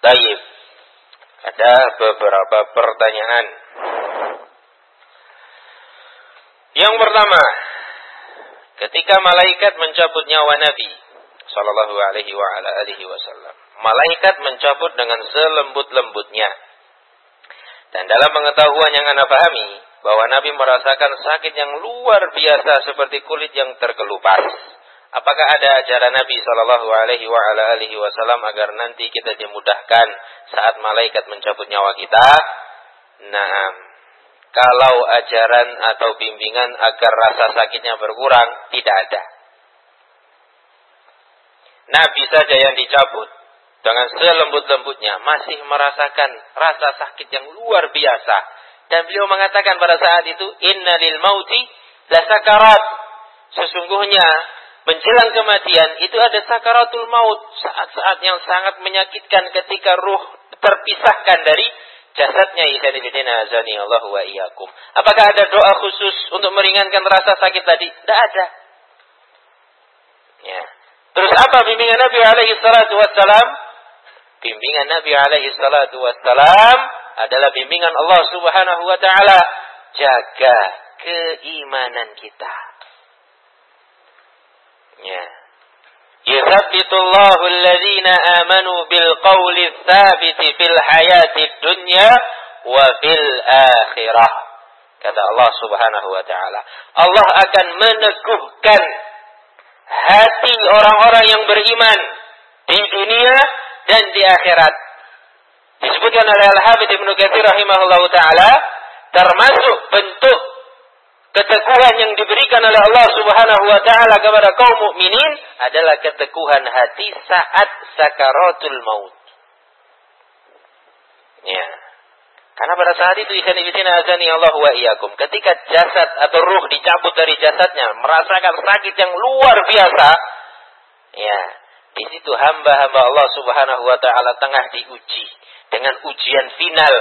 Taib. Ada beberapa pertanyaan. Yang pertama, ketika malaikat mencabut nyawa Nabi sallallahu alaihi wasallam, malaikat mencabut dengan selembut-lembutnya. Dan dalam pengetahuan yang Anda pahami, bahwa Nabi merasakan sakit yang luar biasa seperti kulit yang terkelupas. Apakah ada ajaran Nabi Shallallahu Alaihi Wasallam agar nanti kita dimudahkan saat malaikat mencabut nyawa kita? Nah, kalau ajaran atau bimbingan agar rasa sakitnya berkurang, tidak ada. Nabi saja yang dicabut dengan selembut-lembutnya masih merasakan rasa sakit yang luar biasa. Dan beliau mengatakan pada saat itu, Inna lil mauti la sakarat. Sesungguhnya menjelang kematian itu ada sakaratul maut, saat-saat yang sangat menyakitkan ketika ruh terpisahkan dari jasadnya azani Allah wa iyyakum. Apakah ada doa khusus untuk meringankan rasa sakit tadi? Tidak ada. Ya. Terus apa bimbingan Nabi alaihi salatu wassalam? Bimbingan Nabi alaihi salatu wassalam adalah bimbingan Allah Subhanahu wa taala. Jaga keimanan kita. Ya. Yuthabbitullahu alladhina amanu bil qawli tsabiti fil hayati dunya wa fil akhirah. Kata Allah Subhanahu wa taala. Allah akan meneguhkan hati orang-orang yang beriman di dunia dan di akhirat. Disebutkan oleh Al-Habib Ibnu Katsir rahimahullahu taala termasuk bentuk keteguhan yang diberikan oleh Allah Subhanahu wa taala kepada kaum mukminin adalah keteguhan hati saat sakaratul maut. Ya. Karena pada saat itu ikhwan azani Allah wa iyyakum, ketika jasad atau ruh dicabut dari jasadnya, merasakan sakit yang luar biasa, ya, di situ hamba-hamba Allah Subhanahu wa taala tengah diuji dengan ujian final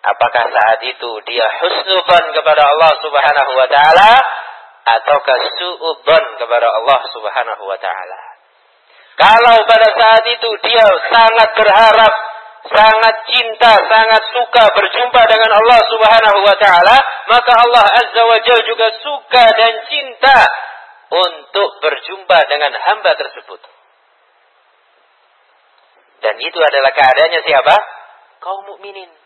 Apakah saat itu dia husnudzon kepada Allah Subhanahu wa taala ataukah suudzon kepada Allah Subhanahu wa taala? Kalau pada saat itu dia sangat berharap, sangat cinta, sangat suka berjumpa dengan Allah Subhanahu wa taala, maka Allah Azza wa Jalla juga suka dan cinta untuk berjumpa dengan hamba tersebut. Dan itu adalah keadaannya siapa? Kaum mukminin.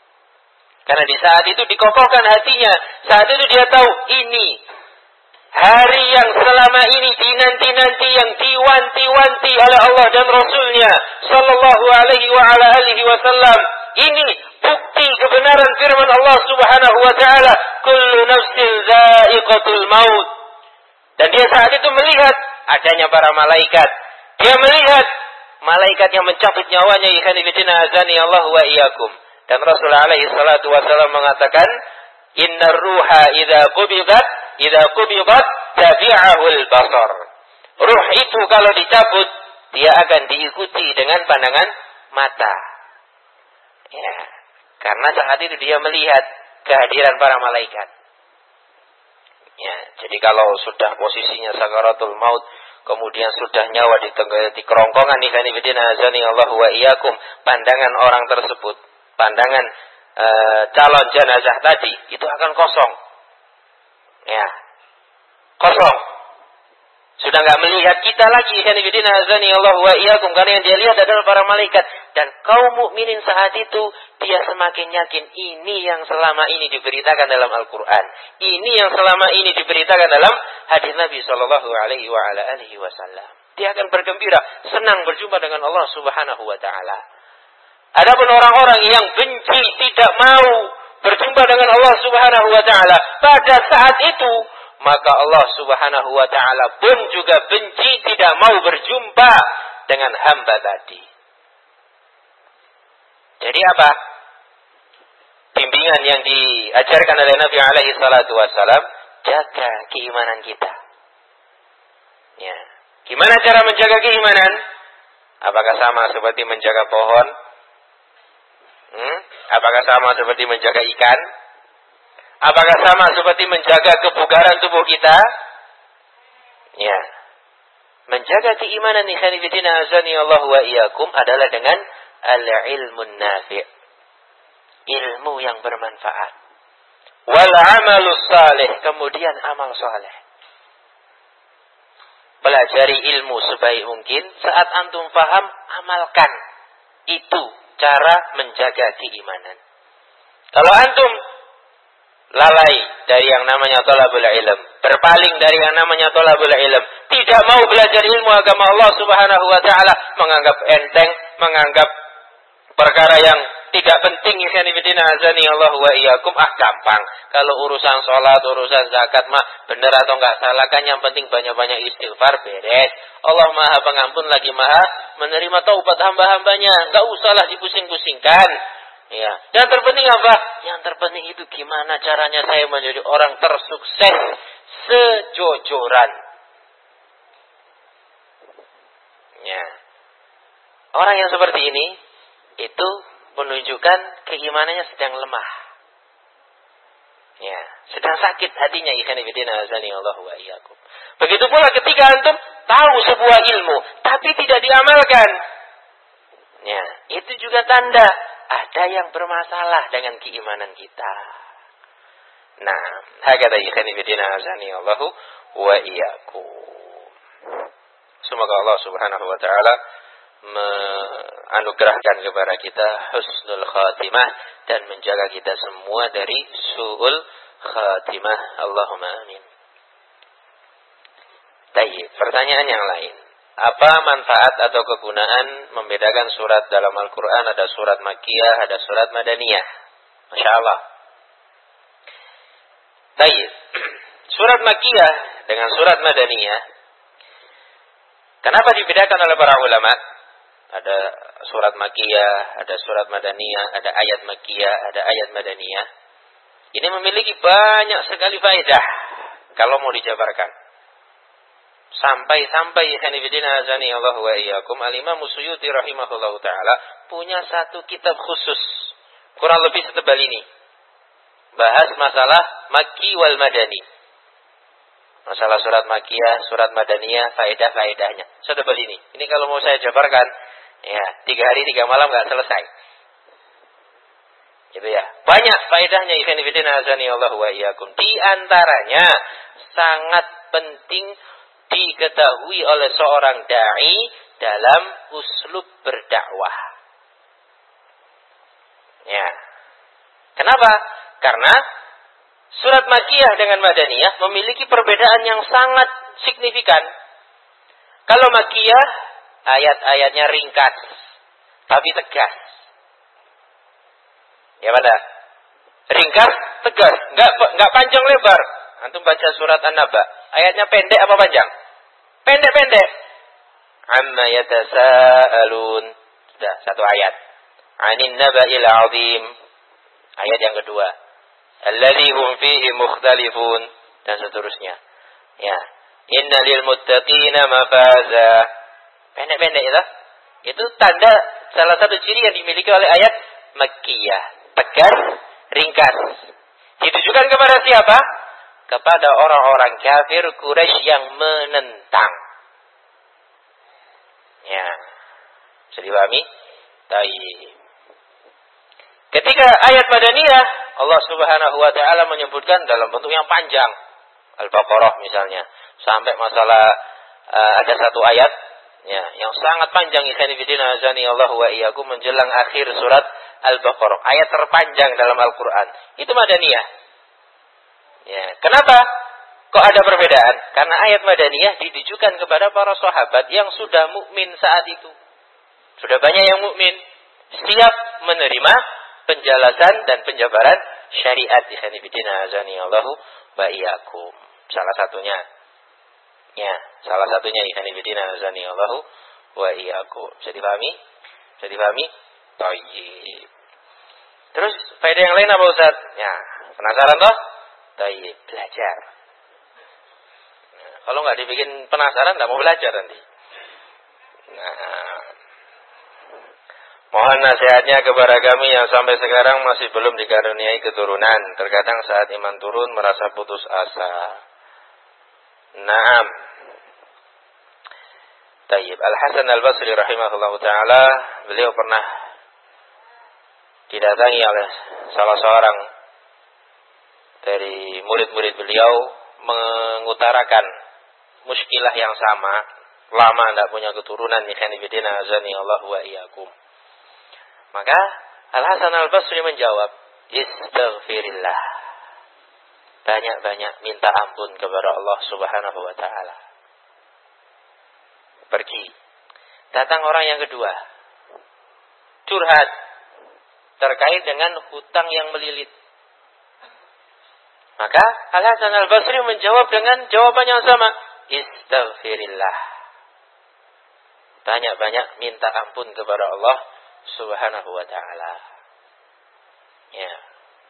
Karena di saat itu dikokohkan hatinya. Saat itu dia tahu ini hari yang selama ini dinanti-nanti yang diwanti-wanti oleh Allah dan Rasulnya Sallallahu alaihi wa ala alihi wasallam. Ini bukti kebenaran firman Allah subhanahu wa ta'ala. Kullu nafsin za'iqatul maut. Dan dia saat itu melihat adanya para malaikat. Dia melihat malaikat yang mencabut nyawanya. Ikhwanifidina azani Allah wa iyakum. Dan Rasulullah alaihi salatu wasallam mengatakan, "Inna ruha idza qubidat, idza qubidat tabi'ahul basar." Ruh itu kalau dicabut, dia akan diikuti dengan pandangan mata. Ya, karena saat itu dia melihat kehadiran para malaikat. Ya, jadi kalau sudah posisinya sakaratul maut, kemudian sudah nyawa di di kerongkongan nih kan Allah wa iyyakum, pandangan orang tersebut pandangan e, calon jenazah tadi itu akan kosong. Ya. Kosong. Sudah nggak melihat kita lagi kan azani Allah wa iyyakum karena yang dia lihat adalah para malaikat dan kaum mukminin saat itu dia semakin yakin ini yang selama ini diberitakan dalam Al-Qur'an. Ini yang selama ini diberitakan dalam hadis Nabi sallallahu alaihi wasallam. Dia akan bergembira, senang berjumpa dengan Allah Subhanahu wa taala. Adapun orang-orang yang benci tidak mau berjumpa dengan Allah Subhanahu wa taala pada saat itu, maka Allah Subhanahu wa taala pun juga benci tidak mau berjumpa dengan hamba tadi. Jadi apa? Bimbingan yang diajarkan oleh Nabi alaihi salatu wasallam, jaga keimanan kita. Ya. Gimana cara menjaga keimanan? Apakah sama seperti menjaga pohon? Hmm? Apakah sama seperti menjaga ikan? Apakah sama seperti menjaga kebugaran tubuh kita? Ya. Menjaga keimanan ikhwanifidina azani Allah wa iyakum adalah dengan al-ilmun nafi' ilmu yang bermanfaat wal amalus salih kemudian amal saleh pelajari ilmu sebaik mungkin saat antum paham amalkan itu cara menjaga keimanan. Kalau antum lalai dari yang namanya tolabul ilm, berpaling dari yang namanya tolabul ilm, tidak mau belajar ilmu agama Allah Subhanahu wa taala, menganggap enteng, menganggap perkara yang tidak penting ikhwan fillah azani Allah wa iyyakum ah gampang. Kalau urusan sholat, urusan zakat mah benar atau enggak salah kan yang penting banyak-banyak istighfar beres. Allah Maha Pengampun lagi Maha menerima taubat hamba-hambanya. Enggak usahlah dipusing-pusingkan. Ya. Yang terpenting apa? Yang terpenting itu gimana caranya saya menjadi orang tersukses sejojoran. Ya. Orang yang seperti ini itu menunjukkan keimanannya sedang lemah. Ya, sedang sakit hatinya ibadina azani Allah wa iyyakum. Begitu pula ketika antum tahu sebuah ilmu tapi tidak diamalkan. Ya, itu juga tanda ada yang bermasalah dengan keimanan kita. Nah, hakata bidina azani Allahu wa iyyakum. Semoga Allah Subhanahu wa taala menganugerahkan kepada kita husnul khatimah dan menjaga kita semua dari su'ul khatimah. Allahumma amin. Baik, pertanyaan yang lain. Apa manfaat atau kegunaan membedakan surat dalam Al-Quran ada surat Makiyah, ada surat Madaniyah. Masya Allah. Baik. Surat Makiyah dengan surat Madaniyah. Kenapa dibedakan oleh para ulama? Ada surat Makiyah, ada surat Madaniyah, ada ayat Makiyah, ada ayat Madaniyah. Ini memiliki banyak sekali faedah kalau mau dijabarkan. Sampai-sampai Hanifidina azani Allah wa iyyakum al-Imam Suyuti rahimahullahu taala punya satu kitab khusus kurang lebih setebal ini. Bahas masalah Makki wal Madani. Masalah surat Makiyah, surat Madaniyah, faedah-faedahnya. Setebal ini. Ini kalau mau saya jabarkan, ya, tiga hari, tiga malam nggak selesai. Gitu ya. Banyak faedahnya ikhwan fillah azani Allah wa iyyakum. Di antaranya sangat penting diketahui oleh seorang dai dalam uslub berdakwah. Ya. Kenapa? Karena surat Makiyah dengan Madaniyah memiliki perbedaan yang sangat signifikan. Kalau Makiyah ayat-ayatnya ringkas tapi tegas. Ya pada ringkas, tegas, nggak nggak panjang lebar. Antum baca surat An-Naba, ayatnya pendek apa panjang? Pendek-pendek. Amma yatasaalun. Sudah, satu ayat. Anin naba'il azim. Ayat yang kedua. Alladhi hum fihi mukhtalifun. Dan seterusnya. Ya. Inna lil muttaqina mafaza. Pendek-pendek itu. Itu tanda salah satu ciri yang dimiliki oleh ayat Makkiyah. Tegas, ringkas. Ditujukan kepada siapa? kepada orang-orang kafir Quraisy yang menentang. Ya. Bisa dipahami? Taib. Ketika ayat Madaniyah, Allah Subhanahu wa taala menyebutkan dalam bentuk yang panjang. Al-Baqarah misalnya, sampai masalah uh, ada satu ayat ya yang sangat panjang ikhwan fillah azani Allah wa iyyakum menjelang akhir surat Al-Baqarah, ayat terpanjang dalam Al-Qur'an. Itu Madaniyah. Ya, kenapa? Kok ada perbedaan? Karena ayat Madaniyah ditujukan kepada para sahabat yang sudah mukmin saat itu. Sudah banyak yang mukmin, siap menerima penjelasan dan penjabaran syariat di Hanifidina azani Allahu wa iyyakum. Salah satunya. Ya, salah satunya Hanifidina azani Allahu wa iyyakum. Bisa dipahami? Bisa dipahami? Tayyib. Terus faedah yang lain apa Ustaz? Ya, penasaran toh? Tayyib, belajar. Kalau nggak dibikin penasaran, nggak mau belajar nanti. Nah, mohon nasihatnya kepada kami yang sampai sekarang masih belum dikaruniai keturunan. Terkadang saat iman turun merasa putus asa. Naam. Tayyib. Al-Hasan Al-Basri rahimahullah ta'ala, beliau pernah didatangi oleh salah seorang dari murid-murid beliau mengutarakan muskilah yang sama lama tidak punya keturunan ikhwanifidina azani Allah wa iyyakum maka Al Hasan Al Basri menjawab istighfirillah banyak-banyak minta ampun kepada Allah Subhanahu wa taala. Pergi. Datang orang yang kedua. Curhat terkait dengan hutang yang melilit. Maka Al Hasan Al Basri menjawab dengan jawaban yang sama. Istighfirillah banyak-banyak minta ampun kepada Allah Subhanahu wa taala. Ya,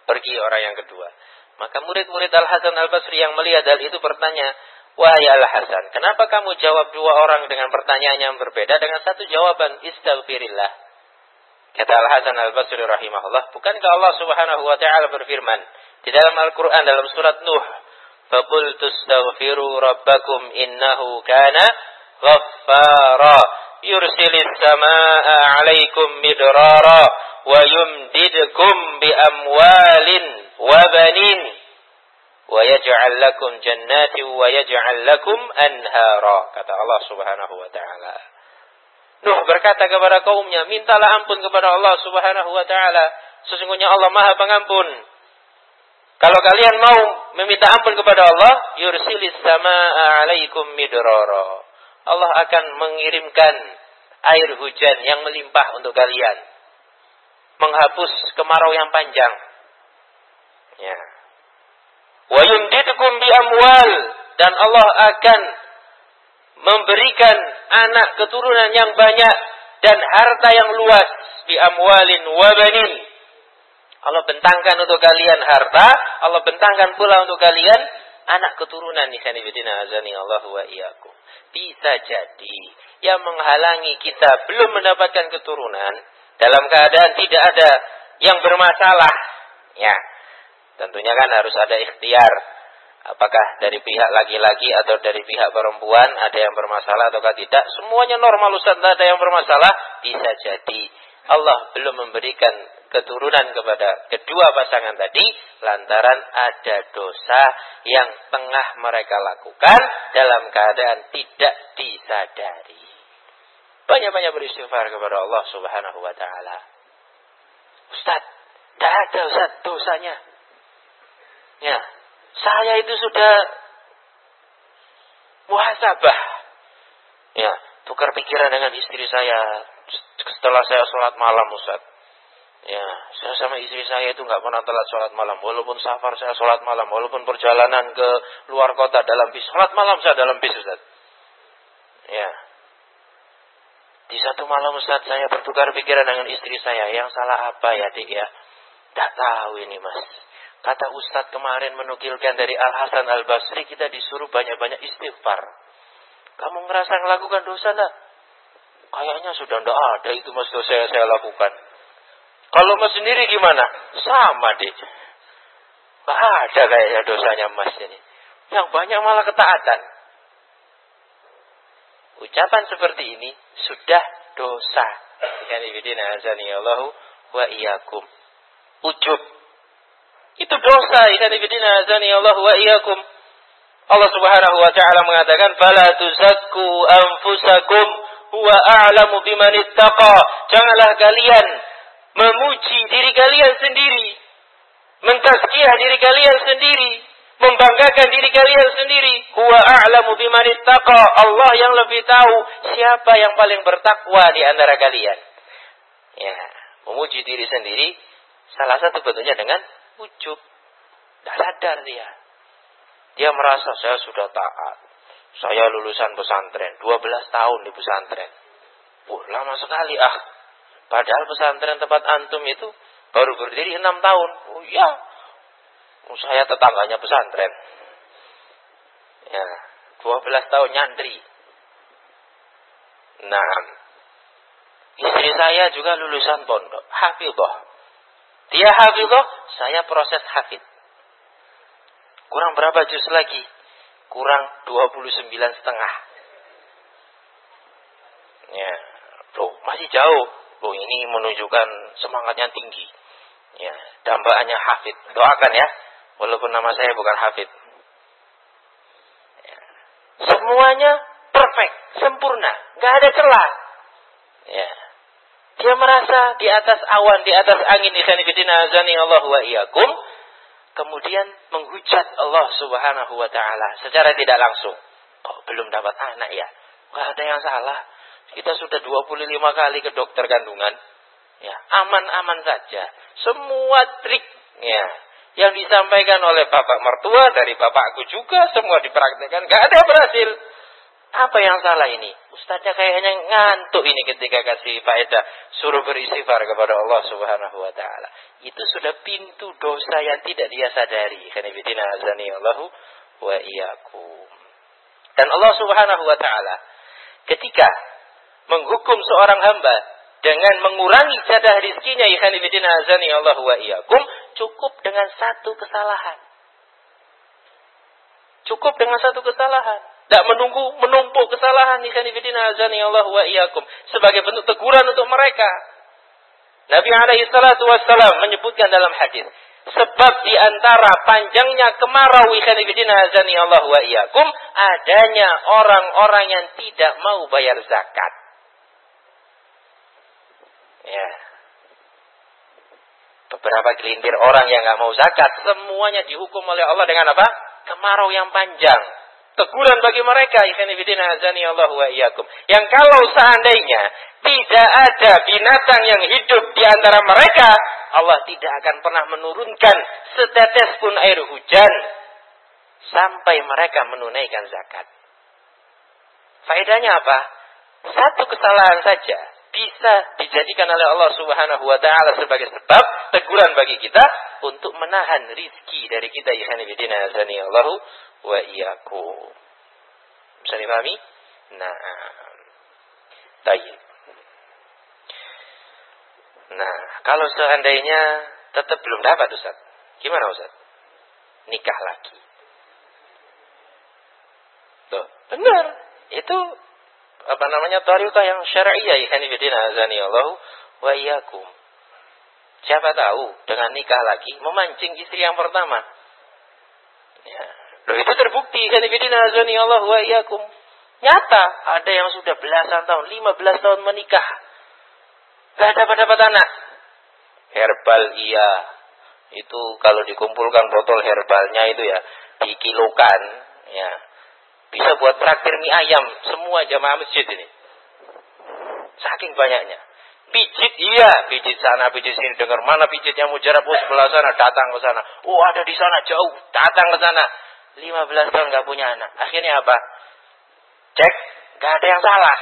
pergi orang yang kedua. Maka murid-murid Al Hasan Al Basri yang melihat hal itu bertanya, Wahai Al Hasan, kenapa kamu jawab dua orang dengan pertanyaan yang berbeda dengan satu jawaban istighfirillah? Kata Al Hasan Al Basri rahimahullah, bukankah Allah Subhanahu wa taala berfirman di dalam Al-Qur'an dalam surat Nuh, "Faqultu astaghfiru rabbakum innahu kana ghaffara." yursilis samaa alaikum midrara wa yumdidkum yaj'al lakum jannati wa yaj'al lakum anhara kata Allah Subhanahu wa taala. Nuh berkata kepada kaumnya mintalah ampun kepada Allah Subhanahu wa taala. Sesungguhnya Allah Maha Pengampun. Kalau kalian mau meminta ampun kepada Allah yursilis samaa alaikum midrara. Allah akan mengirimkan air hujan yang melimpah untuk kalian. Menghapus kemarau yang panjang. Ya. Wa yumdidkum bi amwal dan Allah akan memberikan anak keturunan yang banyak dan harta yang luas bi amwalin wa banin. Allah bentangkan untuk kalian harta, Allah bentangkan pula untuk kalian anak keturunan nih kanibidina azani Allah wa iyyakum. Bisa jadi yang menghalangi kita belum mendapatkan keturunan dalam keadaan tidak ada yang bermasalah. Ya. Tentunya kan harus ada ikhtiar. Apakah dari pihak laki-laki atau dari pihak perempuan ada yang bermasalah atau tidak? Semuanya normal Ustaz, tidak ada yang bermasalah. Bisa jadi Allah belum memberikan keturunan kepada kedua pasangan tadi lantaran ada dosa yang tengah mereka lakukan dalam keadaan tidak disadari. Banyak-banyak beristighfar kepada Allah Subhanahu wa taala. Ustaz, tidak ada Ustaz dosanya. Ya, saya itu sudah muhasabah. Ya, tukar pikiran dengan istri saya setelah saya sholat malam Ustaz. Ya, saya sama istri saya itu nggak pernah telat sholat malam. Walaupun safar saya sholat malam, walaupun perjalanan ke luar kota dalam bis, sholat malam saya dalam bis Ustaz. Ya. Di satu malam Ustaz saya bertukar pikiran dengan istri saya. Yang salah apa ya dik ya? Tak tahu ini mas. Kata Ustadz kemarin menukilkan dari Al Hasan Al Basri kita disuruh banyak-banyak istighfar. Kamu ngerasa melakukan dosa enggak? Kayaknya sudah tidak ada itu mas dosa yang saya lakukan. Kalau mas sendiri gimana? Sama deh. Gak ada kayaknya dosanya mas ini. Yang banyak malah ketaatan. Ucapan seperti ini sudah dosa. Ikhwanifidina azani Allahu wa iyakum. Ujub. Itu dosa. Ikhwanifidina azani Allahu wa iyakum. Allah subhanahu wa ta'ala mengatakan, Fala tuzakku anfusakum huwa a'lamu biman ittaqa. Janganlah kalian memuji diri kalian sendiri, mentazkiyah diri kalian sendiri, membanggakan diri kalian sendiri. Huwa a'lamu biman ittaqa. Allah yang lebih tahu siapa yang paling bertakwa di antara kalian. Ya, memuji diri sendiri salah satu bentuknya dengan ujub. Tidak sadar dia. Dia merasa saya sudah taat. Saya lulusan pesantren, 12 tahun di pesantren. Wah, lama sekali ah. Padahal pesantren tempat antum itu baru berdiri 6 tahun. Oh iya. Oh, saya tetangganya pesantren. Ya, 12 tahun nyantri. Nah, istri saya juga lulusan pondok, hafidhah. Dia hafidhah, saya proses hafid. Kurang berapa juz lagi? kurang 29 setengah. Ya, tuh masih jauh. Tuh ini menunjukkan semangatnya tinggi. Ya, dambaannya Hafid. Doakan ya. Walaupun nama saya bukan Hafid. Ya. Semuanya perfect, sempurna, nggak ada celah. Ya. Dia merasa di atas awan, di atas angin, isanibidina azani Allah wa iyakum. Kemudian menghujat Allah subhanahu wa ta'ala secara tidak langsung. Kok belum dapat anak ya? Gak ada yang salah. Kita sudah 25 kali ke dokter kandungan. Ya, aman-aman saja. Semua trik ya, yang disampaikan oleh bapak mertua dari bapakku juga semua dipraktekkan. Gak ada berhasil. Apa yang salah ini? Ustaznya kayaknya ngantuk ini ketika kasih faedah. Suruh beristighfar kepada Allah subhanahu wa ta'ala. Itu sudah pintu dosa yang tidak dia sadari. Azani Allahu wa iyakum. Dan Allah subhanahu wa ta'ala ketika menghukum seorang hamba dengan mengurangi jadah rizkinya ibidina azani Allah wa iyakum cukup dengan satu kesalahan. Cukup dengan satu kesalahan. Tidak menunggu menumpuk kesalahan ibidina azani Allah wa iyakum sebagai bentuk teguran untuk mereka. Nabi alaihi salatu wassalam menyebutkan dalam hadis sebab di antara panjangnya kemarau ibidina azani Allah wa iyakum adanya orang-orang yang tidak mau bayar zakat. Ya. Beberapa gelintir orang yang nggak mau zakat, semuanya dihukum oleh Allah dengan apa? Kemarau yang panjang. Teguran bagi mereka. Yang kalau seandainya tidak ada binatang yang hidup di antara mereka, Allah tidak akan pernah menurunkan setetes pun air hujan sampai mereka menunaikan zakat. Faedahnya apa? Satu kesalahan saja bisa dijadikan oleh Allah Subhanahu wa taala sebagai sebab teguran bagi kita untuk menahan rizki dari kita ikhwanifidina azani Allah wa iyyakum. Bisa dipahami? Nah. Tayyib. Nah, kalau seandainya tetap belum dapat Ustaz. Gimana Ustaz? Nikah lagi. Tuh, benar. Itu apa namanya tariqah yang syar'iyah ikhwanifidina azani Allah wa iyyakum. Siapa tahu dengan nikah lagi memancing istri yang pertama. Ya. Loh itu terbukti ikhwanifidina azani Allah wa iyyakum. Nyata ada yang sudah belasan tahun, 15 tahun menikah. Gak dapat-dapat anak. Herbal iya. Itu kalau dikumpulkan botol herbalnya itu ya dikilokan ya bisa buat traktir mie ayam semua jamaah masjid ini. Saking banyaknya. Pijit iya, pijit sana, pijit sini. Dengar mana pijit yang mujarab, oh sebelah sana, datang ke sana. Oh ada di sana, jauh, datang ke sana. 15 tahun nggak punya anak. Akhirnya apa? Cek, gak ada yang salah.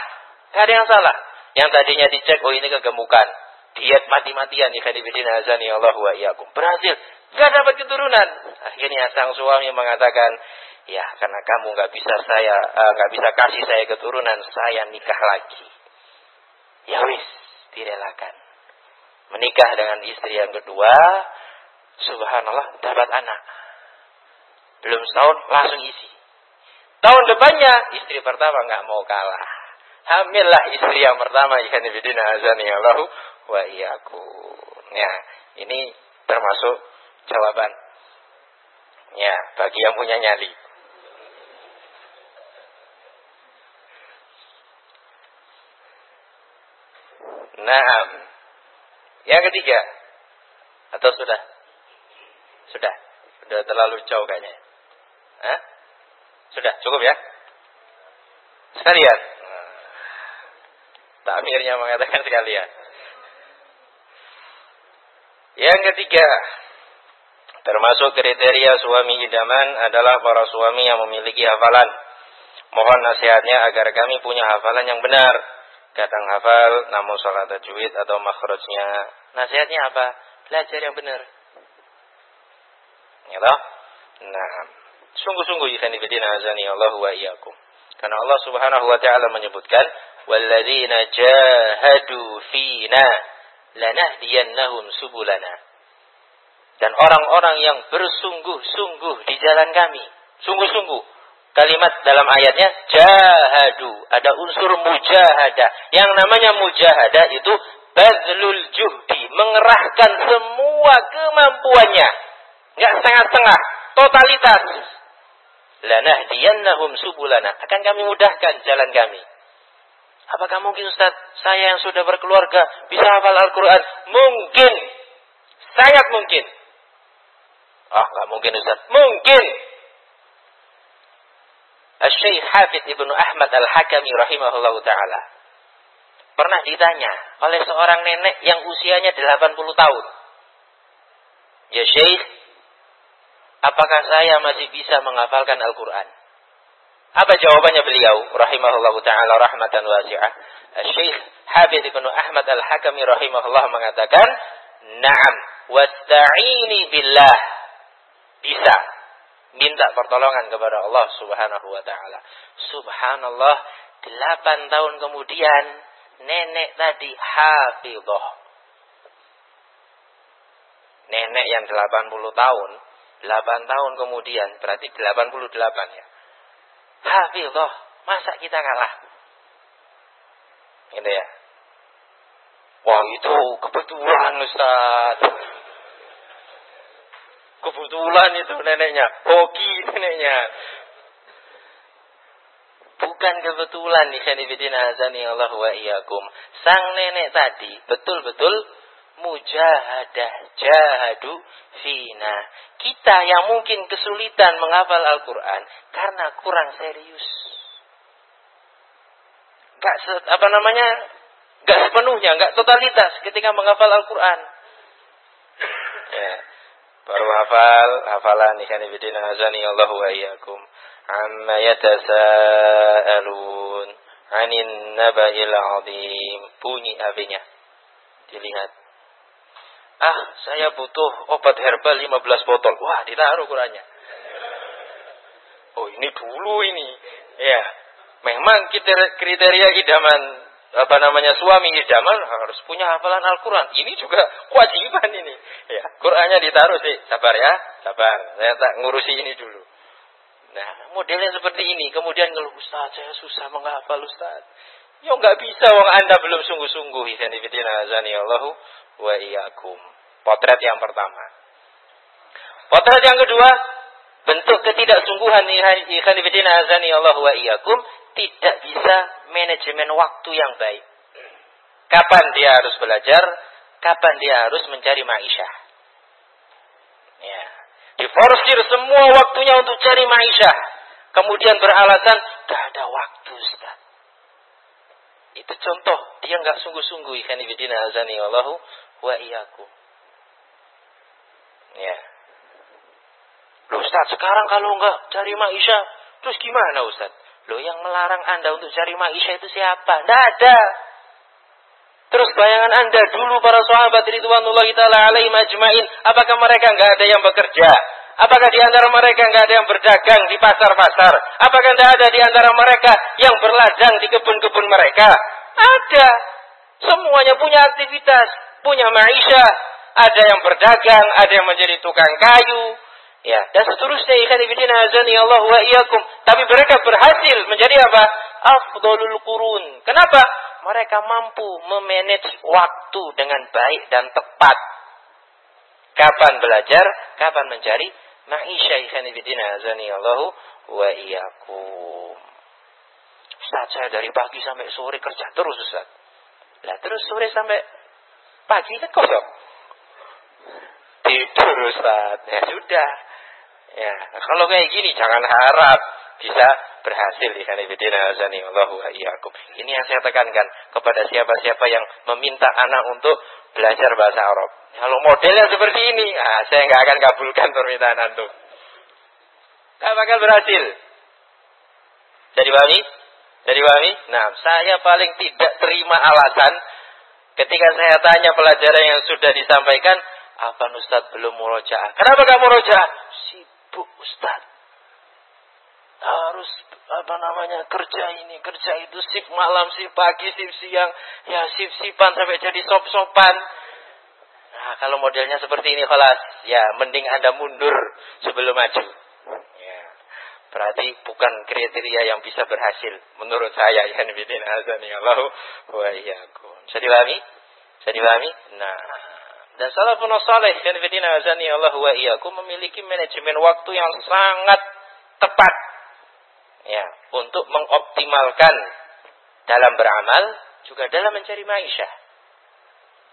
Gak ada yang salah. Yang tadinya dicek, oh ini kegemukan. Diet mati-matian, ikhadibidin azani Allah wa iyakum. Berhasil. Gak dapat keturunan. Akhirnya sang suami mengatakan, Ya, karena kamu nggak bisa saya eh, nggak uh, bisa kasih saya keturunan, saya nikah lagi. Ya wis, direlakan. Menikah dengan istri yang kedua, subhanallah dapat anak. Belum setahun langsung isi. Tahun depannya istri pertama nggak mau kalah. Hamillah istri yang pertama ikan ibidina azani Allahu wa iyyakum. Ya, ini termasuk jawaban. Ya, bagi yang punya nyali. Nah, yang ketiga atau sudah? Sudah, sudah terlalu jauh kayaknya. Hah? Sudah, cukup ya? Sekalian. Takmirnya mengatakan sekalian. Yang ketiga, termasuk kriteria suami idaman adalah para suami yang memiliki hafalan. Mohon nasihatnya agar kami punya hafalan yang benar kadang hafal namun salah tajwid atau makhrajnya nasihatnya apa belajar yang benar ya toh nah sungguh-sungguh ikhwan fillah azani Allah wa iyyakum karena Allah Subhanahu wa taala menyebutkan walladzina jahadu fina lanahdiyannahum subulana dan orang-orang yang bersungguh-sungguh di jalan kami sungguh-sungguh kalimat dalam ayatnya jahadu ada unsur mujahadah yang namanya mujahadah itu bazlul juhdi mengerahkan semua kemampuannya. Enggak setengah-setengah, totalitas. Lanahdiyannahum subulana. Akan kami mudahkan jalan kami. Apakah mungkin Ustaz, saya yang sudah berkeluarga bisa hafal Al-Quran? Mungkin. Sangat mungkin. Ah, nggak mungkin Ustaz. Mungkin. Al-Syeikh Hafid Ibnu Ahmad Al-Hakami rahimahullah ta'ala. Pernah ditanya oleh seorang nenek yang usianya 80 tahun. Ya Syekh, apakah saya masih bisa menghafalkan Al-Quran? Apa jawabannya beliau rahimahullah taala rahmatan wasi'ah? Syekh Habib bin Ahmad Al-Hakami rahimahullah mengatakan, "Na'am, wasta'ini billah." Bisa minta pertolongan kepada Allah Subhanahu wa taala. Subhanallah, 8 tahun kemudian nenek tadi hafidhah. Nenek yang 80 tahun, 8 tahun kemudian berarti 88 ya hafizah. Masa kita kalah? Gitu ya. Wah itu kebetulan Ustaz. Kebetulan itu neneknya. Hoki neneknya. Bukan kebetulan nih Khanifidin azani Allah wa iyakum. Sang nenek tadi betul-betul mujahadah jahadu fina. Kita yang mungkin kesulitan menghafal Al-Quran karena kurang serius. Gak se, apa namanya? Gak sepenuhnya, gak totalitas ketika menghafal Al-Quran. ya. Baru hafal, hafalan ikhwan ibidina azani Allah wa iyyakum. Amma yatasaalun anin naba'il azim. Bunyi abinya. Dilihat Ah, saya butuh obat herbal 15 botol. Wah, ditaruh ukurannya. Oh, ini dulu ini. Ya. Memang kriteria idaman apa namanya suami idaman harus punya hafalan Al-Quran. Ini juga kewajiban ini. Ya, Qurannya ditaruh sih. Sabar ya, sabar. Saya tak ngurusi ini dulu. Nah, modelnya seperti ini. Kemudian ngeluh, Ustaz, saya susah menghafal Ustaz. Ya nggak bisa, wong Anda belum sungguh-sungguh. Allahu wa iyyakum. Potret yang pertama. Potret yang kedua, bentuk ketidaksungguhan ikhwan fillah azani Allah wa iyyakum tidak bisa manajemen waktu yang baik. Kapan dia harus belajar, kapan dia harus mencari ma'isyah. Ya. Diforsir semua waktunya untuk cari ma'isyah. Kemudian beralasan, gak ada waktu Ustaz. Itu contoh, dia nggak sungguh-sungguh ikhwan fillah azani Allah wa iyyakum. Ya. Loh Ustaz, sekarang kalau enggak cari Maisha, terus gimana Ustaz? Loh yang melarang Anda untuk cari Maisha itu siapa? Tidak ada. Terus bayangan Anda dulu para sahabat ridwanullah taala alaihi majma'in, apakah mereka enggak ada yang bekerja? Apakah di antara mereka enggak ada yang berdagang di pasar-pasar? Apakah enggak ada di antara mereka yang berladang di kebun-kebun mereka? Ada. Semuanya punya aktivitas, punya maisha, ada yang berdagang, ada yang menjadi tukang kayu, ya, dan seterusnya ikhwan fillah azani Allah wa iyyakum. Tapi mereka berhasil menjadi apa? Afdalul qurun. Kenapa? Mereka mampu memanage waktu dengan baik dan tepat. Kapan belajar, kapan mencari maisha ikhwan fillah azani Allah wa iyyakum. Ustaz, saya dari pagi sampai sore kerja terus Ustaz. Lah terus sore sampai pagi kan kosong tidur Ustaz. Ya sudah. Ya, kalau kayak gini jangan harap bisa berhasil di kanibidina azani Allahu Ini yang saya tekankan kepada siapa-siapa yang meminta anak untuk belajar bahasa Arab. Kalau modelnya seperti ini, ah, saya nggak akan kabulkan permintaan antum. Gak bakal berhasil. Jadi pahami? Jadi pahami? Nah, saya paling tidak terima alasan ketika saya tanya pelajaran yang sudah disampaikan, apa Ustaz belum murojaah? Kenapa kamu murojaah? Sibuk Ustaz. Harus apa namanya kerja ini, kerja itu, sip malam, sip pagi, sip siang, ya sip sipan sampai jadi sop-sopan. Nah, kalau modelnya seperti ini kelas, ya mending Anda mundur sebelum maju. Ya. Berarti bukan kriteria yang bisa berhasil menurut saya ya bidin azani Allah wa iyyakum. Bisa dipahami? Bisa dipahami? Nah, Dan salafun salih dan fidina azani Allah wa iyyakum memiliki manajemen waktu yang sangat tepat ya untuk mengoptimalkan dalam beramal juga dalam mencari maisha.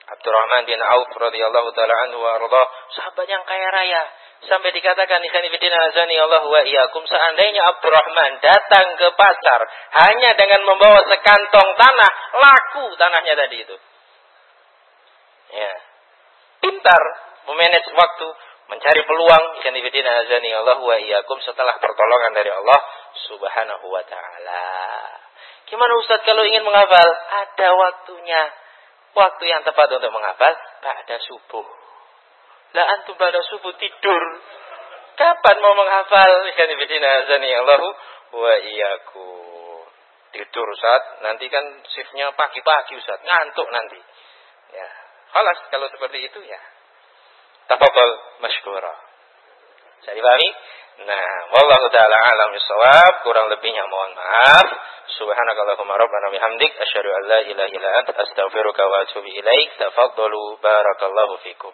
Abdurrahman bin Auf radhiyallahu taala anhu wa radha, sahabat yang kaya raya. Sampai dikatakan ikhwan fillah azani Allah wa iyyakum seandainya Abdurrahman datang ke pasar hanya dengan membawa sekantong tanah, laku tanahnya tadi itu. Ya. Pintar memanage waktu, mencari peluang Allah wa iyyakum setelah pertolongan dari Allah Subhanahu wa taala. Gimana Ustaz kalau ingin menghafal? Ada waktunya. Waktu yang tepat untuk menghafal pada subuh. Lah antum pada subuh tidur. Kapan mau menghafal? Azani Allahu wa iyaku. Tidur saat nanti kan shiftnya pagi-pagi Ustaz. Ngantuk nanti. Ya. Kalas kalau seperti itu ya. Tafadhol masykurah. Saya dipahami? Nah, wallahu taala alam bisawab, kurang lebihnya mohon maaf. Subhanakallahumma rabbana bihamdik asyhadu an la ilaha illa anta astaghfiruka wa atubu ilaik. Tafadhalu barakallahu fikum.